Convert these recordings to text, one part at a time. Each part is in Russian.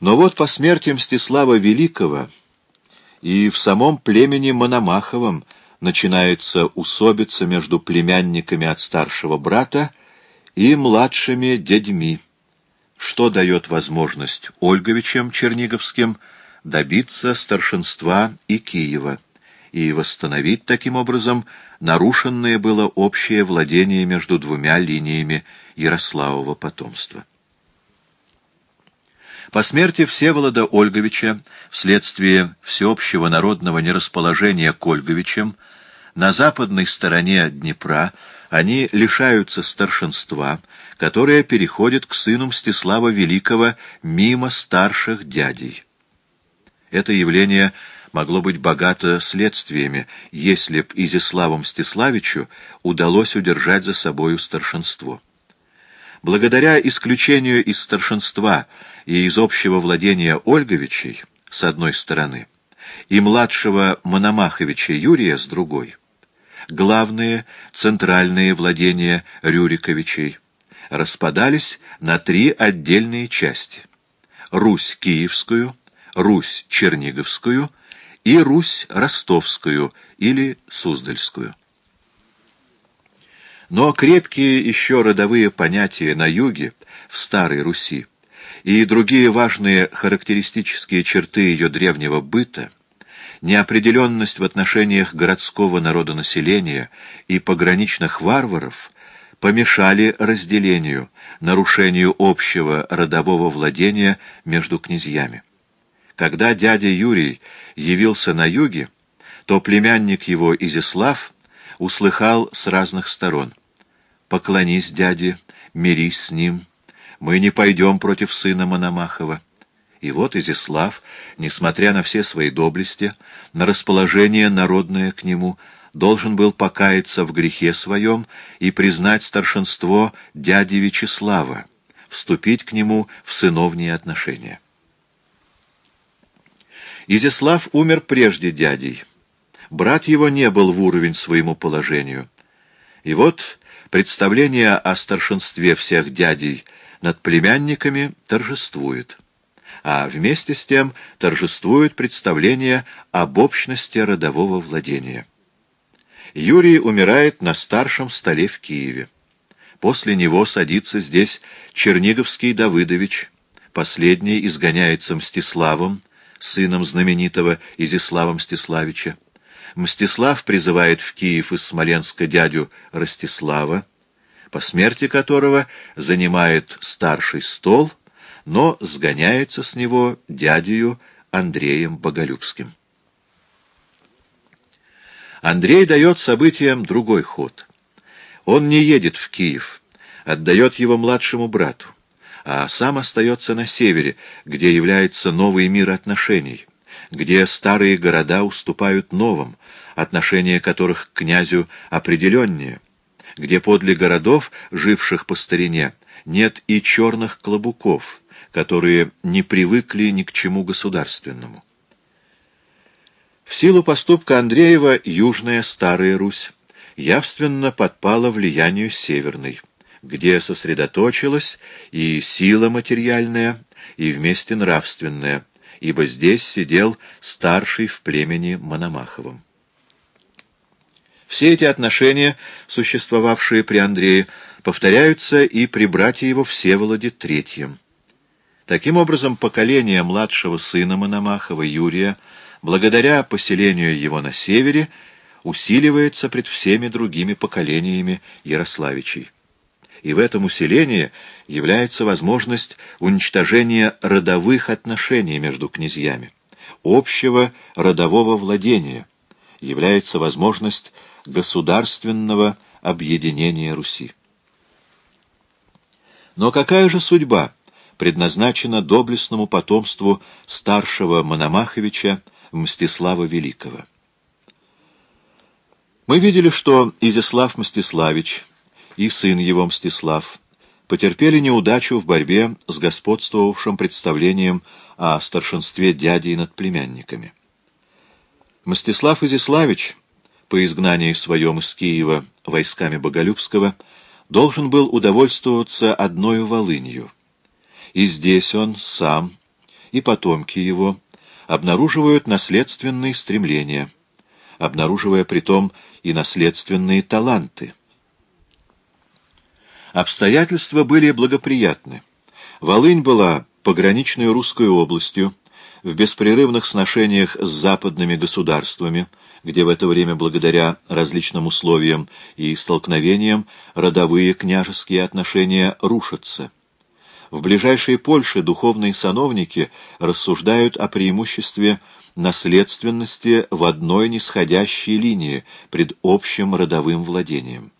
Но вот по смерти Мстислава Великого и в самом племени Мономаховом начинается усобица между племянниками от старшего брата и младшими дядьми, что дает возможность Ольговичам Черниговским добиться старшинства и Киева и восстановить таким образом нарушенное было общее владение между двумя линиями Ярославова потомства. По смерти Всеволода Ольговича, вследствие всеобщего народного нерасположения к Ольговичам, на западной стороне Днепра они лишаются старшинства, которое переходит к сыну Мстислава Великого мимо старших дядей. Это явление могло быть богато следствиями, если б Изяславу Мстиславичу удалось удержать за собою старшинство. Благодаря исключению из старшинства и из общего владения Ольговичей, с одной стороны, и младшего Мономаховича Юрия с другой, главные центральные владения Рюриковичей распадались на три отдельные части — Русь Киевскую, Русь Черниговскую и Русь Ростовскую или Суздальскую. Но крепкие еще родовые понятия на юге, в Старой Руси, и другие важные характеристические черты ее древнего быта, неопределенность в отношениях городского народонаселения и пограничных варваров помешали разделению, нарушению общего родового владения между князьями. Когда дядя Юрий явился на юге, то племянник его Изяслав услыхал с разных сторон. «Поклонись дяде, мирись с ним, мы не пойдем против сына Мономахова». И вот Изяслав, несмотря на все свои доблести, на расположение народное к нему, должен был покаяться в грехе своем и признать старшинство дяди Вячеслава, вступить к нему в сыновние отношения. Изяслав умер прежде дядей. Брат его не был в уровень своему положению. И вот представление о старшинстве всех дядей над племянниками торжествует а вместе с тем торжествует представление об общности родового владения. Юрий умирает на старшем столе в Киеве. После него садится здесь Черниговский Давыдович, последний изгоняется Мстиславом, сыном знаменитого Изислава Мстиславича. Мстислав призывает в Киев из Смоленска дядю Ростислава, по смерти которого занимает старший стол — но сгоняется с него дядею Андреем Боголюбским. Андрей дает событиям другой ход. Он не едет в Киев, отдает его младшему брату, а сам остается на севере, где является новый мир отношений, где старые города уступают новым, отношения которых к князю определеннее, где подле городов, живших по старине, нет и черных клобуков, которые не привыкли ни к чему государственному. В силу поступка Андреева Южная Старая Русь явственно подпала влиянию Северной, где сосредоточилась и сила материальная, и вместе нравственная, ибо здесь сидел старший в племени Мономаховом. Все эти отношения, существовавшие при Андрее, повторяются и при брате его Всеволоде Третьем. Таким образом, поколение младшего сына Мономахова, Юрия, благодаря поселению его на севере, усиливается пред всеми другими поколениями Ярославичей. И в этом усилении является возможность уничтожения родовых отношений между князьями, общего родового владения, является возможность государственного объединения Руси. Но какая же судьба предназначена доблестному потомству старшего Мономаховича Мстислава Великого. Мы видели, что Изяслав Мстиславич и сын его Мстислав потерпели неудачу в борьбе с господствовавшим представлением о старшинстве дядей над племянниками. Мстислав Изяславич, по изгнании своем из Киева войсками Боголюбского, должен был удовольствоваться одною волынью — и здесь он сам и потомки его обнаруживают наследственные стремления, обнаруживая притом и наследственные таланты. Обстоятельства были благоприятны. Волынь была пограничной русской областью, в беспрерывных сношениях с западными государствами, где в это время, благодаря различным условиям и столкновениям, родовые княжеские отношения рушатся. В ближайшей Польше духовные сановники рассуждают о преимуществе наследственности в одной нисходящей линии пред общим родовым владением.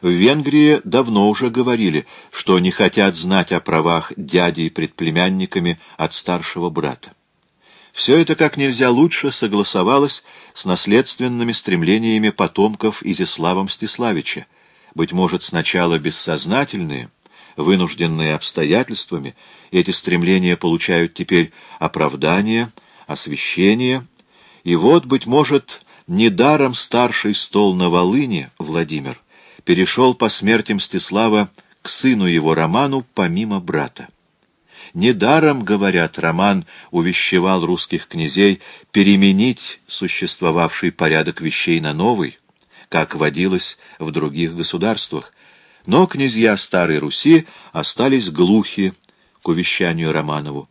В Венгрии давно уже говорили, что не хотят знать о правах дядей пред племянниками от старшего брата. Все это как нельзя лучше согласовалось с наследственными стремлениями потомков Изяслава Мстиславича, быть может, сначала бессознательные, вынужденные обстоятельствами, эти стремления получают теперь оправдание, освящение, и вот, быть может, недаром старший стол на Волыне, Владимир, перешел по смерти Мстислава к сыну его Роману помимо брата. Недаром, говорят, Роман увещевал русских князей переменить существовавший порядок вещей на новый, как водилось в других государствах, но князья Старой Руси остались глухи к увещанию Романову.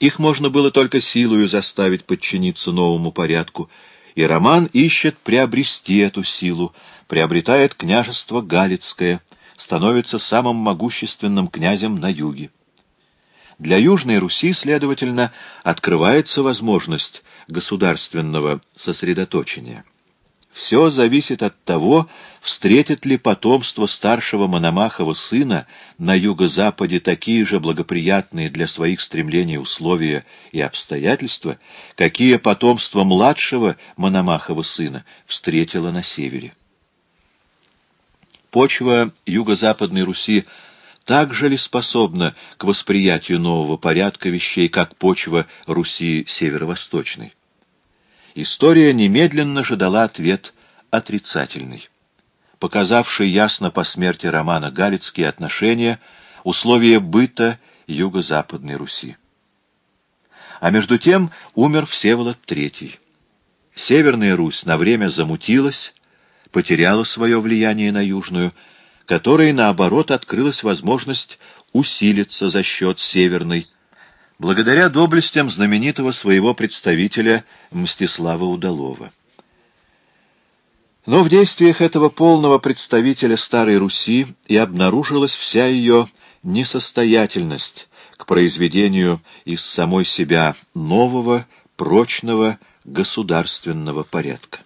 Их можно было только силою заставить подчиниться новому порядку, и Роман ищет приобрести эту силу, приобретает княжество Галицкое, становится самым могущественным князем на юге. Для Южной Руси, следовательно, открывается возможность государственного сосредоточения. Все зависит от того, встретит ли потомство старшего Мономахова сына на юго-западе такие же благоприятные для своих стремлений условия и обстоятельства, какие потомство младшего Мономахова сына встретило на севере. Почва юго-западной Руси также ли способна к восприятию нового порядка вещей, как почва Руси северо-восточной? История немедленно же дала ответ отрицательный, показавший ясно по смерти Романа Галицкие отношения, условия быта юго-западной Руси. А между тем умер Всеволод III. Северная Русь на время замутилась, потеряла свое влияние на Южную, которой, наоборот, открылась возможность усилиться за счет Северной, благодаря доблестям знаменитого своего представителя Мстислава Удалова. Но в действиях этого полного представителя Старой Руси и обнаружилась вся ее несостоятельность к произведению из самой себя нового, прочного государственного порядка.